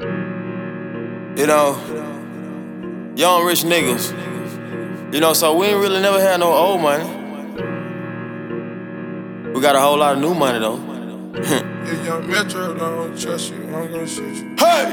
You know, young rich niggas. You know, so we ain't really never had no old money. We got a whole lot of new money though. If young Metro don't trust you, I'm gonna shoot you. Hey!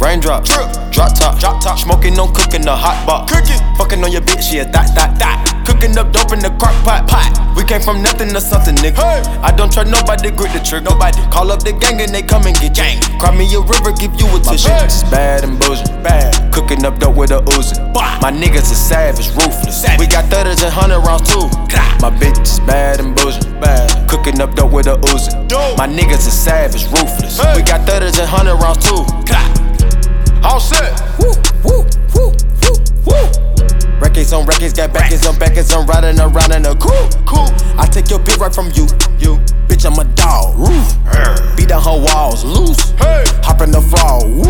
Raindrop, drip, drop top, drop top. Smoking on cooking the hot pot. Cooking, fucking on your bitch, yeah, that, that, that. Cooking up dope in the crock pot, pot. We came from nothing to something, nigga. Hey. I don't try nobody, grip the trigger. Nobody call up the gang and they come and get gang. Cry me a river, give you a tissue. My bitch is bad and bullshit, bad. Cooking up dope with a Uzi. My niggas is savage, ruthless. We got thudders and hundred rounds too. My bitch is bad and bullshit, bad. Cooking up dope with a Uzi. My niggas is savage, ruthless. We got thudders and hundred rounds too. All set. Woo, woo, woo, woo, woo. Records on records, got backers on backers, I'm riding around in a cool, cool. I take your bitch right from you, you. Bitch, I'm a dog, roof. Beat down her walls, loose. Hey. Hop in the floor, woo.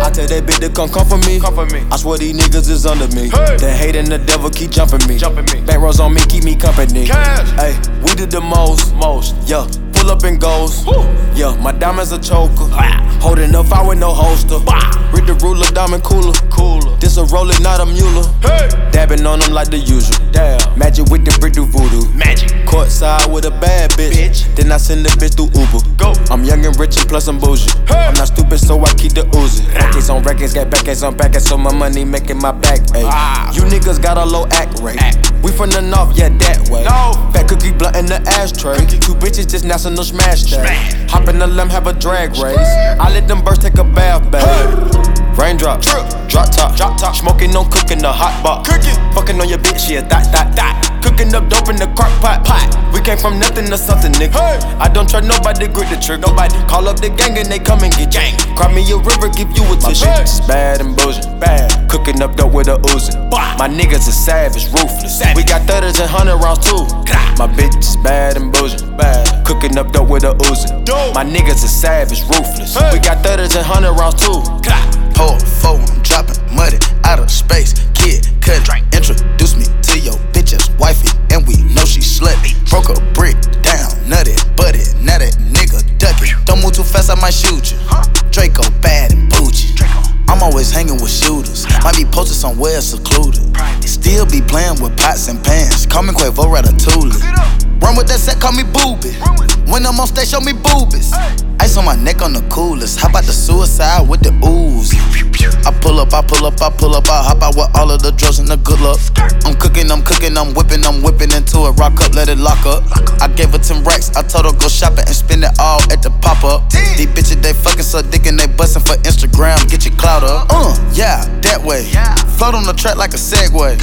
I tell that bitch to come come for me. Come for me. I swear these niggas is under me. Hey. The hate and the devil keep jumping me. Jumping me. Bank rolls on me, keep me company. Cash. Hey, we did the most, most, yeah. Pull up and goes. Yeah, my diamonds a choker. Holding up, I with no holster. Read the ruler, diamond cooler. Cooler. This a roller, not a mule. Hey. Dabbing on them like the usual. Damn. Magic with the brick do voodoo. Magic. Courtside with a bad bitch. bitch. Then I send the bitch through Uber. Go. I'm young and rich and plus I'm bougie. Hey. I'm not stupid, so I keep the Uzi. Records on records, got backers on backers, so my money making my back. Ay. Ah. You niggas got a low act rate. Act. We from the north, yeah, that way. No. Fat cookie blunt in the ashtray. Two bitches just national smash that. Hop in the limb, have a drag race. I let them birds take a bath, babe. Raindrop, drip, drop top, drop top. Smoking on cooking the hot pot. Cooking, fucking on your bitch, yeah, that, that, that. Cooking up dope in the crock pot, pot. We came from nothing to something, nigga. Hey. I don't trust nobody, grip the trigger. Nobody call up the gang and they come and get gang. Cry me a river, give you a tissue. My bitch is bad and bullshit, bad. Cooking up dope with a Uzi. My niggas is savage, ruthless. We got thudders and hundred rounds too. My bitch is bad and bullshit, bad. Cooking up dope with a Uzi. My niggas is savage, ruthless. We got thudders and hundred rounds too. Four, I'm dropping muddy out of space. Kid, cut it. Might be posted somewhere secluded. Still be playing with pots and pans. Call me Quavo Ratatouille. Run with that set, call me booby. When I'm on stage, show me boobies. Ice on my neck on the coolest. How about the suicide with the ooze? I pull up, I pull up, I pull up, I hop out with all of the drugs and the good luck. I'm cooking, I'm cooking, I'm whipping, I'm whipping into it. Rock up, let it lock up. I gave her 10 racks, I told her go shopping and spend it all at the pop up. These bitches, they fucking so dick and they bustin' for Instagram. Get your clout up. Uh, yeah, that way. Float on the track like a Segway.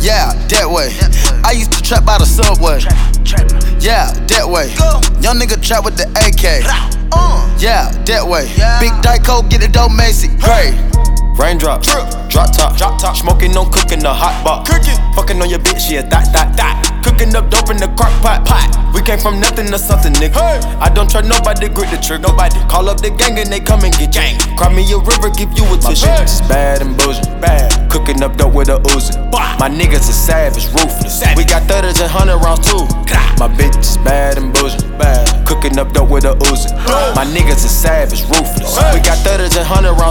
Yeah, that way. I used to trap by the subway. Yeah, that way. Young nigga trap with the AK. Uh. Yeah, that way. Big Dyco, get it dope, Macy. Great. Raindrop, drip, drop top, drop top. Smoking on cooking the hot pot. Cooking, fucking on your bitch, yeah, that, that, that. Cooking up dope in the crock pot, pot. We came from nothing to something, nigga. Hey. I don't try nobody, grip the trigger. Nobody call up the gang and they come and get gang. Cry me a river, give you a tissue. Is bad and bullshit, bad. Cooking up dope with a Uzi. My niggas is savage, ruthless. We got thudders and hundred rounds too. My bitch is bad and bullshit, bad. Cooking up dope with a Uzi. My niggas is savage, ruthless. We got thudders and hundred rounds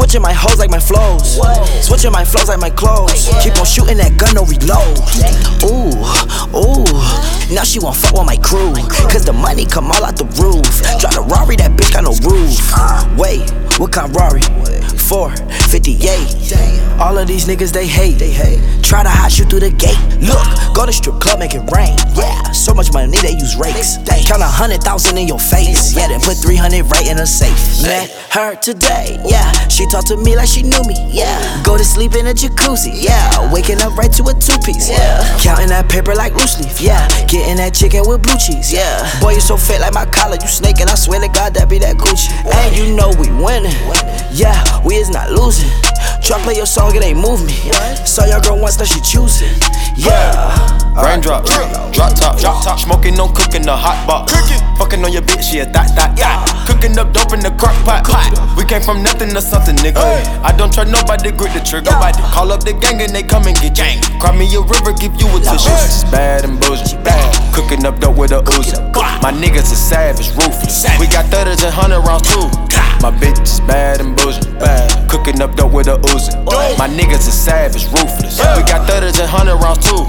Switching my hoes like my flows. Switching my flows like my clothes. Keep on shooting that gun, no reload. Ooh, ooh. Now she won't fuck with my crew. Cause the money come all out the roof. Drive a Rari, that bitch got no roof. Wait, what kind of Rari? 458. All of these niggas they hate. They hate. Try to hot you through the gate. Look, go to strip club, make it rain. Yeah, so much money they use rakes. They Count a hundred thousand in your face. Yeah, then put 300 right in a safe. Met her today. Yeah, she talked to me like she knew me. Yeah, go to sleep in a jacuzzi. Yeah, waking up right to a two piece. Yeah, counting that paper like loose leaf. Yeah, getting that chicken with blue cheese. Yeah, boy, you so fat like my collar. You snake and I swear to God that be that Gucci. And you know we winning. Yeah, we is not losing. Try play your song, it ain't move me. Saw your girl once, now she choosing. Yeah. Raindrop, drop Drop top, drop top. Smoking no cooking the hot box. Fucking on your bitch, yeah, that, that, yeah. Cooking up dope in the crock pot. We came from nothing to something, nigga. I don't try nobody, grip the trigger. Call up the gang and they come and get gang. Cry me a river, give you a tissue. It's bad and bullshit. Bad. Cooking up dope with a Uzi. My niggas is savage, ruthless. We got thudders and hundred rounds too. My bitch is bad and bullshit. Cooking up dope with a Uzi. My niggas is savage, ruthless. We got thudders and hundred rounds too.